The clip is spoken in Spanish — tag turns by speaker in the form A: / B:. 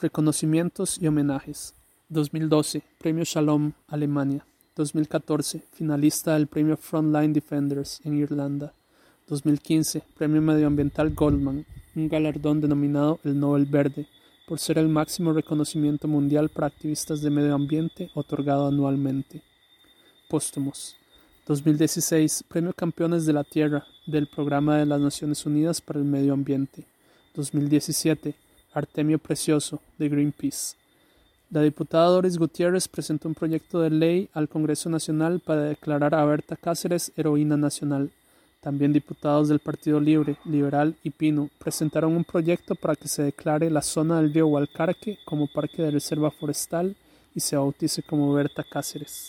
A: Reconocimientos y homenajes. 2012, Premio Shalom, Alemania. 2014, finalista del Premio Frontline Defenders en Irlanda. 2015, Premio Medioambiental Goldman, un galardón denominado el Nobel Verde, por ser el máximo reconocimiento mundial para activistas de medio ambiente otorgado anualmente. Póstumos. 2016, Premio Campeones de la Tierra del Programa de las Naciones Unidas para el Medio Ambiente. 2017, Artemio Precioso, de Greenpeace. La diputada Doris Gutiérrez presentó un proyecto de ley al Congreso Nacional para declarar a Berta Cáceres heroína nacional. También diputados del Partido Libre, Liberal y Pino presentaron un proyecto para que se declare la zona del río Hualcarque como parque de reserva forestal y se bautice como Berta Cáceres.